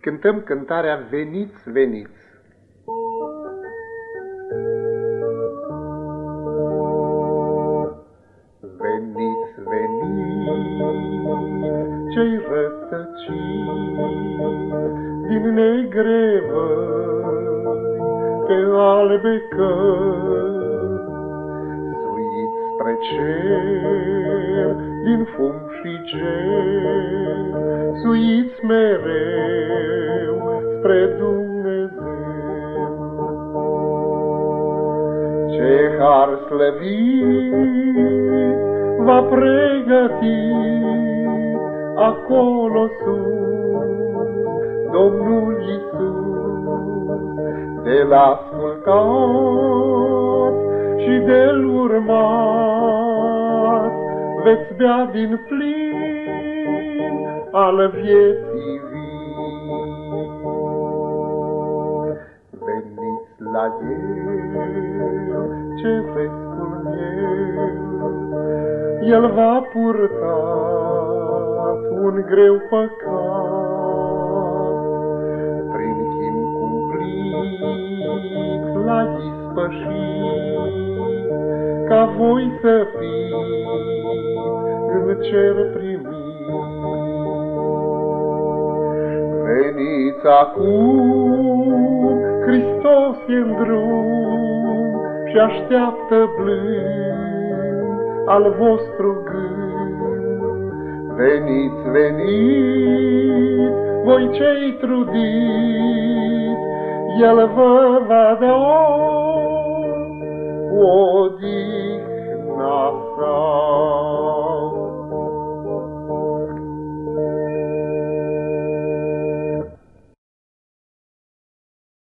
cântăm cântarea Veniți, veniți. Veniți, veniți, cei rătăciți din negre pe albe cări, suiți spre cer din fum și ger, suiți mereu spre Dumnezeu. Ce har slăvit va pregăti acolo sus Domnul Iisus, de la ascultat și de-l urmat, veți bea din plin al vieții vii. Veniți la el, ce frescul meu, el va purta un greu păcat. Prin chin cumplit la ispășit, ca voi să fiți în cer primit. Veniți acum, Hristos e în drum și așteaptă blând al vostru gând. Veniți, veniți, voi cei trudiți, El vă va da odihna sa.